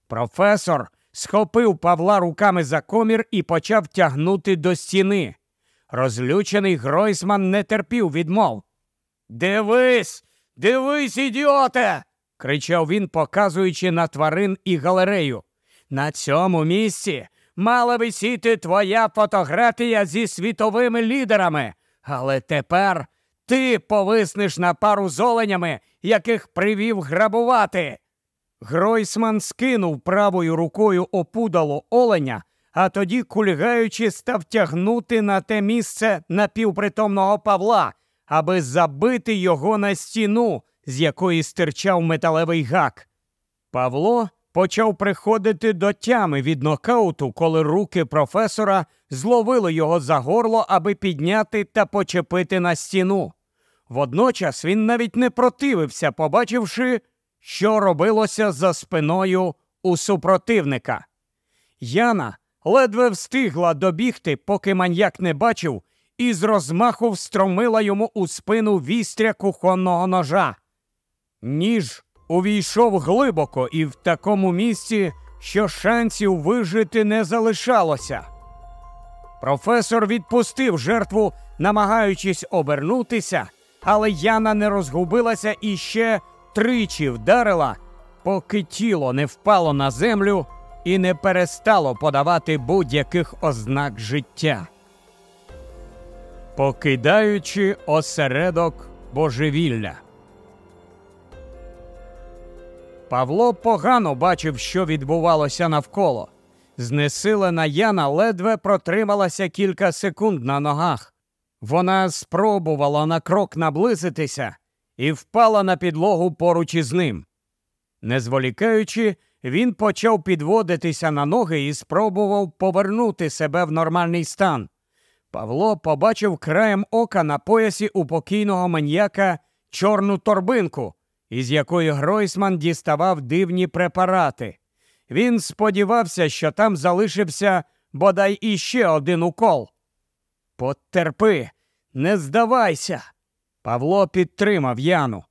Speaker 1: Професор схопив Павла руками за комір і почав тягнути до стіни. Розлючений Гройсман не терпів відмов. Дивись, дивись, ідіоте! кричав він, показуючи на тварин і галерею. На цьому місці мала висіти твоя фотографія зі світовими лідерами, але тепер ти повиснеш на пару з оленями, яких привів грабувати. Гройсман скинув правою рукою опудало оленя, а тоді, кульгаючи, став тягнути на те місце напівпритомного Павла, аби забити його на стіну, з якої стирчав металевий гак. Павло почав приходити до тями від нокауту, коли руки професора зловили його за горло, аби підняти та почепити на стіну. Водночас він навіть не противився, побачивши, що робилося за спиною у супротивника. Яна ледве встигла добігти, поки маньяк не бачив, і з розмаху встромила йому у спину вістря кухонного ножа. Ніж увійшов глибоко і в такому місці, що шансів вижити не залишалося. Професор відпустив жертву, намагаючись обернутися, але Яна не розгубилася і ще тричі вдарила, поки тіло не впало на землю і не перестало подавати будь-яких ознак життя. Покидаючи осередок божевілля. Павло погано бачив, що відбувалося навколо. Знесилена Яна ледве протрималася кілька секунд на ногах. Вона спробувала на крок наблизитися і впала на підлогу поруч із ним. Не зволікаючи, він почав підводитися на ноги і спробував повернути себе в нормальний стан. Павло побачив краєм ока на поясі у покійного маньяка чорну торбинку, із якої Гройсман діставав дивні препарати. Він сподівався, що там залишився бодай іще один укол. Потерпи, не здавайся. Павло підтримав Яну.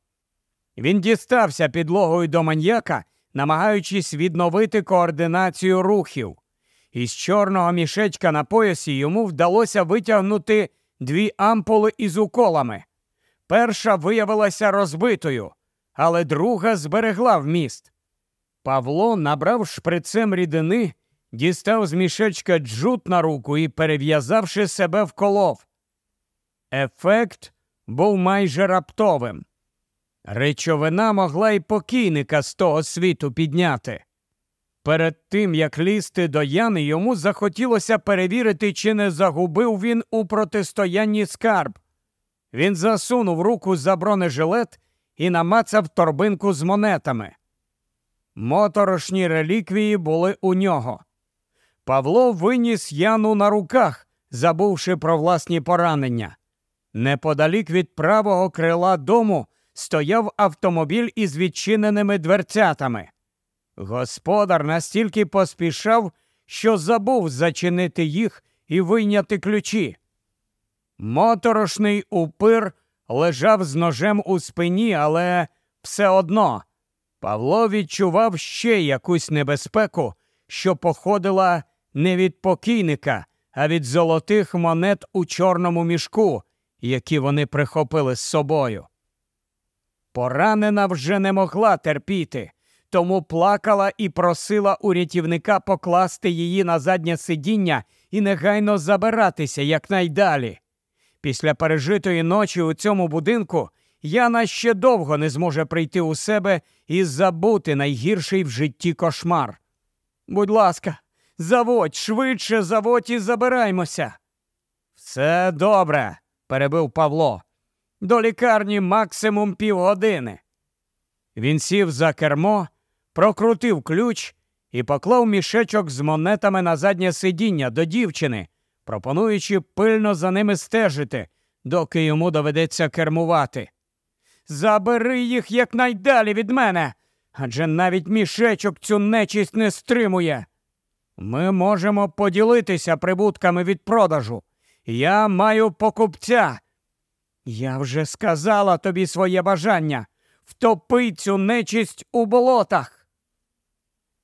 Speaker 1: Він дістався підлогою до маньяка, намагаючись відновити координацію рухів. Із чорного мішечка на поясі йому вдалося витягнути дві ампули із уколами. Перша виявилася розбитою, але друга зберегла вміст. Павло набрав шприцем рідини, дістав з мішечка джут на руку і, перев'язавши себе, вколов. Ефект був майже раптовим. Речовина могла й покійника з того світу підняти. Перед тим, як лізти до Яни, йому захотілося перевірити, чи не загубив він у протистоянні скарб. Він засунув руку за бронежилет і намацав торбинку з монетами. Моторошні реліквії були у нього. Павло виніс Яну на руках, забувши про власні поранення. Неподалік від правого крила дому стояв автомобіль із відчиненими дверцятами. Господар настільки поспішав, що забув зачинити їх і вийняти ключі. Моторошний упир лежав з ножем у спині, але все одно Павло відчував ще якусь небезпеку, що походила не від покійника, а від золотих монет у чорному мішку, які вони прихопили з собою. Поранена вже не могла терпіти, тому плакала і просила у рятівника покласти її на заднє сидіння і негайно забиратися якнайдалі. Після пережитої ночі у цьому будинку Яна ще довго не зможе прийти у себе і забути найгірший в житті кошмар. Будь ласка, заводь, швидше заводь і забираймося. Все добре, перебив Павло. До лікарні максимум півгодини. Він сів за кермо, прокрутив ключ і поклав мішечок з монетами на заднє сидіння до дівчини, пропонуючи пильно за ними стежити, доки йому доведеться кермувати. Забери їх якнайдалі від мене, адже навіть мішечок цю нечість не стримує. Ми можемо поділитися прибутками від продажу. Я маю покупця. Я вже сказала тобі своє бажання втопи цю нечисть у болотах.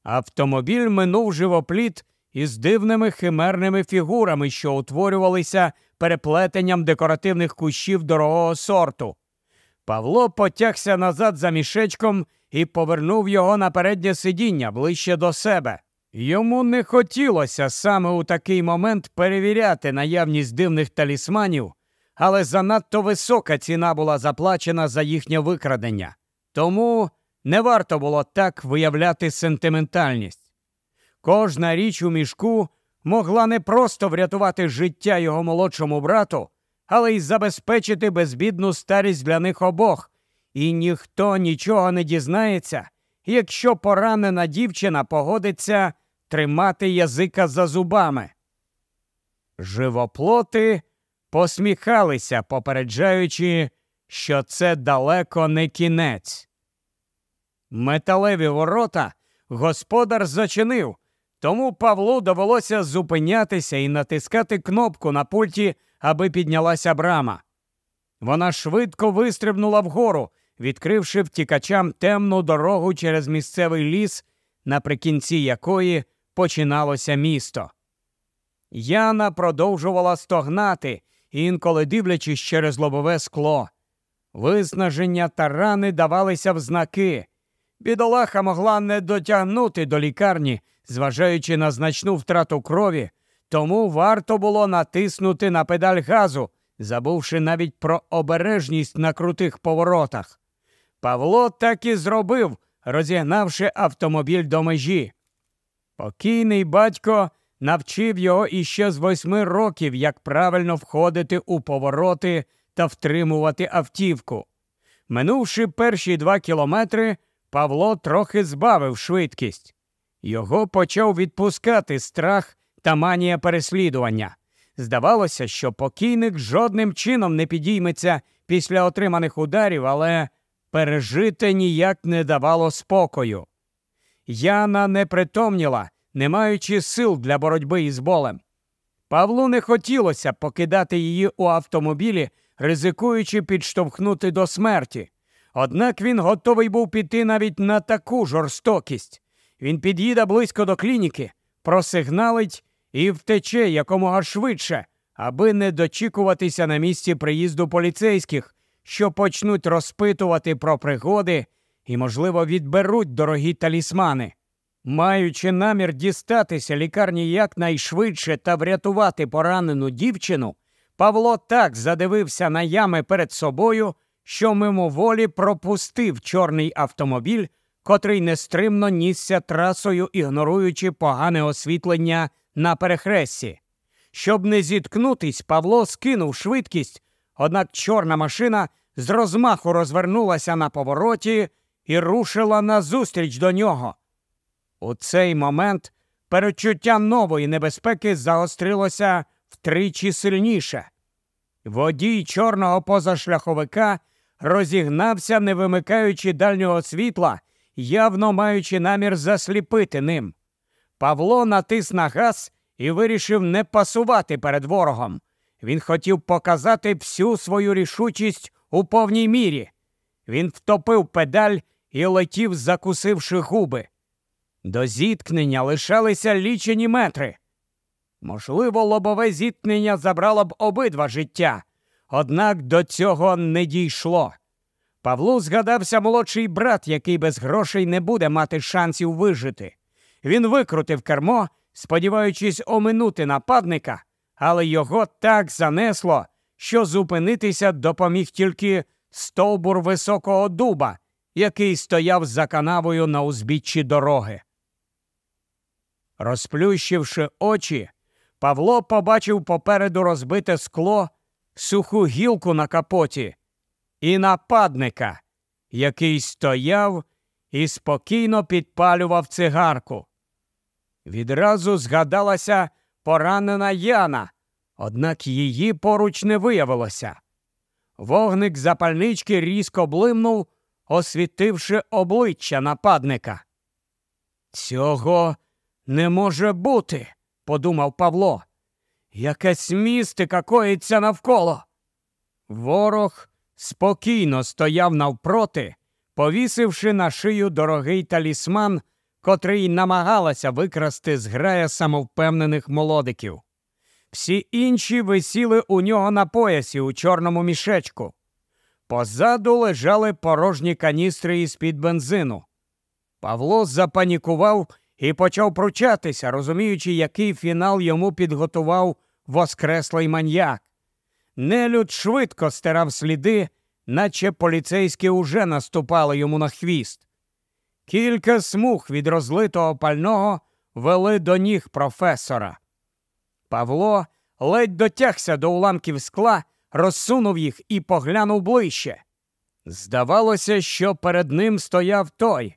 Speaker 1: Автомобіль минув живопліт із дивними химерними фігурами, що утворювалися переплетенням декоративних кущів дорогого сорту. Павло потягся назад за мішечком і повернув його на переднє сидіння ближче до себе. Йому не хотілося саме у такий момент перевіряти наявність дивних талісманів, але занадто висока ціна була заплачена за їхнє викрадення. Тому, не варто було так виявляти сентиментальність. Кожна річ у мішку могла не просто врятувати життя його молодшому брату, але й забезпечити безбідну старість для них обох, і ніхто нічого не дізнається, якщо поранена дівчина погодиться тримати язика за зубами. Живоплоти посміхалися, попереджаючи, що це далеко не кінець. Металеві ворота господар зачинив, тому Павлу довелося зупинятися і натискати кнопку на пульті, аби піднялася брама. Вона швидко вистрибнула вгору, відкривши втікачам темну дорогу через місцевий ліс, наприкінці якої починалося місто. Яна продовжувала стогнати, інколи дивлячись через лобове скло. Виснаження та рани давалися в знаки. Бідолаха могла не дотягнути до лікарні, зважаючи на значну втрату крові, тому варто було натиснути на педаль газу, забувши навіть про обережність на крутих поворотах. Павло так і зробив, розігнавши автомобіль до межі. Покійний батько навчив його іще з восьми років, як правильно входити у повороти та втримувати автівку. Минувши перші два кілометри, Павло трохи збавив швидкість. Його почав відпускати страх та манія переслідування. Здавалося, що покійник жодним чином не підійметься після отриманих ударів, але пережите ніяк не давало спокою. Яна не притомніла, не маючи сил для боротьби із болем. Павлу не хотілося покидати її у автомобілі, ризикуючи підштовхнути до смерті. Однак він готовий був піти навіть на таку жорстокість. Він під'їде близько до клініки, просигналить і втече якомога швидше, аби не дочікуватися на місці приїзду поліцейських, що почнуть розпитувати про пригоди і, можливо, відберуть дорогі талісмани. Маючи намір дістатися лікарні якнайшвидше та врятувати поранену дівчину, Павло так задивився на ями перед собою, що мимоволі пропустив чорний автомобіль, котрий нестримно нісся трасою, ігноруючи погане освітлення на перехресті. Щоб не зіткнутись, Павло скинув швидкість, однак чорна машина з розмаху розвернулася на повороті і рушила назустріч до нього. У цей момент перечуття нової небезпеки загострилося втричі сильніше. Водій чорного позашляховика розігнався, не вимикаючи дальнього світла, явно маючи намір засліпити ним. Павло натис на газ і вирішив не пасувати перед ворогом. Він хотів показати всю свою рішучість у повній мірі. Він втопив педаль і летів, закусивши губи. До зіткнення лишалися лічені метри. Можливо, лобове зіткнення забрало б обидва життя, однак до цього не дійшло. Павлу згадався молодший брат, який без грошей не буде мати шансів вижити. Він викрутив кермо, сподіваючись оминути нападника, але його так занесло, що зупинитися допоміг тільки стовбур високого дуба, який стояв за канавою на узбіччі дороги. Розплющивши очі, Павло побачив попереду розбите скло, суху гілку на капоті і нападника, який стояв і спокійно підпалював цигарку. Відразу згадалася поранена Яна, однак її поруч не виявилося. Вогник запальнички різко блимнув, освітивши обличчя нападника. Цього не може бути, подумав Павло. Якась містика коїться навколо. Ворог спокійно стояв навпроти, повісивши на шию дорогий талісман, котрий намагалася викрасти зграя самовпевнених молодиків. Всі інші висіли у нього на поясі у чорному мішечку. Позаду лежали порожні каністри із під бензину. Павло запанікував і почав пручатися, розуміючи, який фінал йому підготував воскреслий маньяк. Нелюд швидко стирав сліди, наче поліцейські уже наступали йому на хвіст. Кілька смуг від розлитого пального вели до ніг професора. Павло ледь дотягся до уламків скла, розсунув їх і поглянув ближче. Здавалося, що перед ним стояв той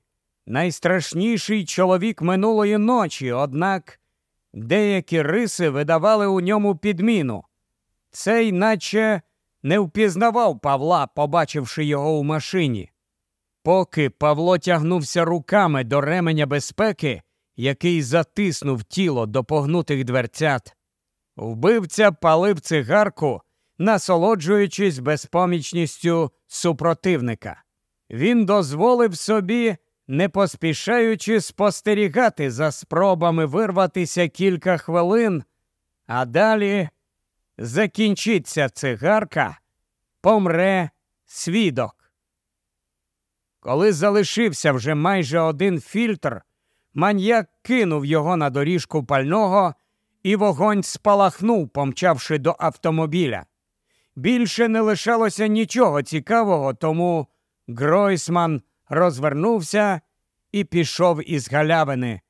Speaker 1: найстрашніший чоловік минулої ночі, однак деякі риси видавали у ньому підміну. Цей наче не впізнавав Павла, побачивши його у машині. Поки Павло тягнувся руками до ременя безпеки, який затиснув тіло до погнутих дверцят, вбивця палив цигарку, насолоджуючись безпомічністю супротивника. Він дозволив собі, не поспішаючи спостерігати за спробами вирватися кілька хвилин, а далі закінчиться цигарка, помре свідок. Коли залишився вже майже один фільтр, маньяк кинув його на доріжку пального, і вогонь спалахнув, помчавши до автомобіля. Більше не лишалося нічого цікавого, тому Гройсман розвернувся і пішов із галявини.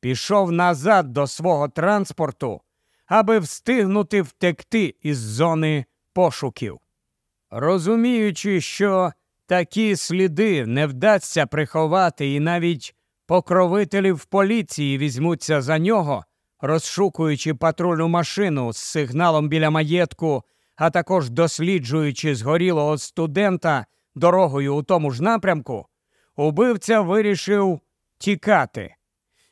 Speaker 1: Пішов назад до свого транспорту, аби встигнути втекти із зони пошуків. Розуміючи, що такі сліди не вдасться приховати, і навіть покровителі в поліції візьмуться за нього, розшукуючи патрульну машину з сигналом біля маєтку, а також досліджуючи згорілого студента дорогою у тому ж напрямку, убивця вирішив тікати.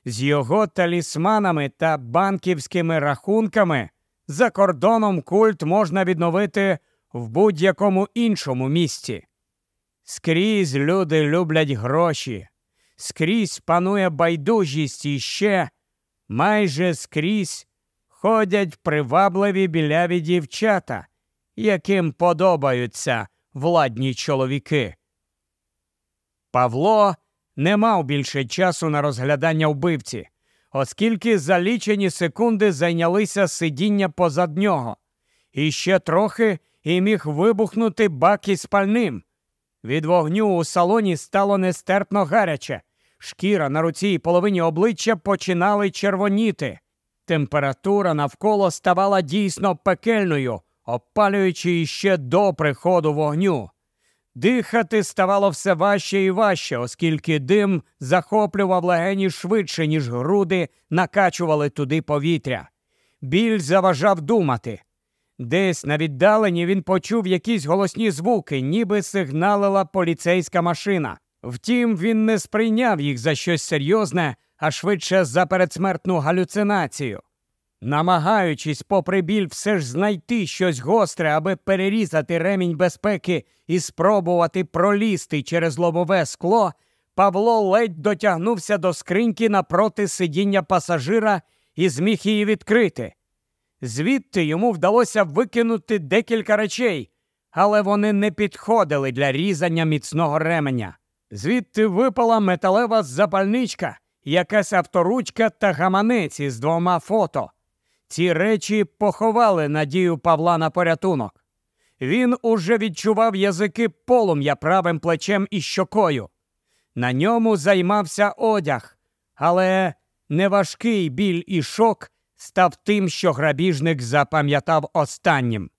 Speaker 1: З його талісманами та банківськими рахунками за кордоном культ можна відновити в будь-якому іншому місті. Скрізь люди люблять гроші, скрізь панує байдужість і ще майже скрізь ходять привабливі біляві дівчата, яким подобаються владні чоловіки. Павло не мав більше часу на розглядання вбивці, оскільки за лічені секунди зайнялися сидіння позад нього, і ще трохи і міг вибухнути бак із пальним. Від вогню у салоні стало нестерпно гаряче. Шкіра на руці і половині обличчя починали червоніти. Температура навколо ставала дійсно пекельною, опалюючи іще до приходу вогню. Дихати ставало все важче і важче, оскільки дим захоплював легені швидше, ніж груди накачували туди повітря. Біль заважав думати. Десь на віддаленні він почув якісь голосні звуки, ніби сигналила поліцейська машина. Втім, він не сприйняв їх за щось серйозне, а швидше за передсмертну галюцинацію. Намагаючись, попри біль, все ж знайти щось гостре, аби перерізати ремінь безпеки і спробувати пролізти через лобове скло, Павло ледь дотягнувся до скриньки напроти сидіння пасажира і зміг її відкрити. Звідти йому вдалося викинути декілька речей, але вони не підходили для різання міцного ременя. Звідти випала металева запальничка, якась авторучка та гаманець із двома фото. Ці речі поховали надію Павла на порятунок. Він уже відчував язики полум'я правим плечем і щокою. На ньому займався одяг, але неважкий біль і шок став тим, що грабіжник запам'ятав останнім.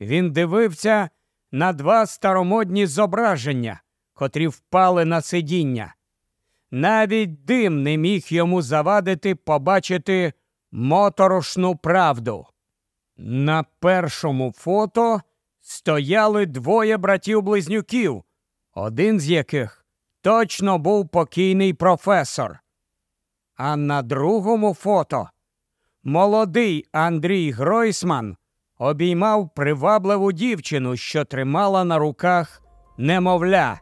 Speaker 1: Він дивився на два старомодні зображення, котрі впали на сидіння. Навіть дим не міг йому завадити побачити моторошну правду. На першому фото стояли двоє братів-близнюків, один з яких точно був покійний професор. А на другому фото молодий Андрій Гройсман обіймав привабливу дівчину, що тримала на руках немовля.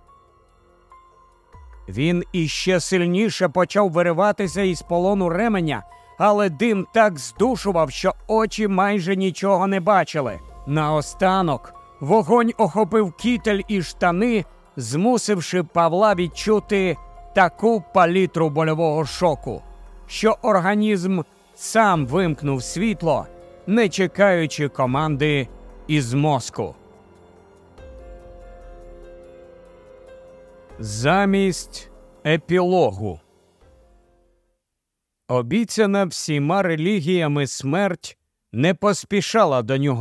Speaker 1: Він іще сильніше почав вириватися із полону ременя, але дим так здушував, що очі майже нічого не бачили. Наостанок вогонь охопив кітель і штани, змусивши Павла відчути таку палітру больового шоку, що організм сам вимкнув світло, не чекаючи команди із мозку. Замість Епілогу Обіцяна всіма релігіями смерть не поспішала до нього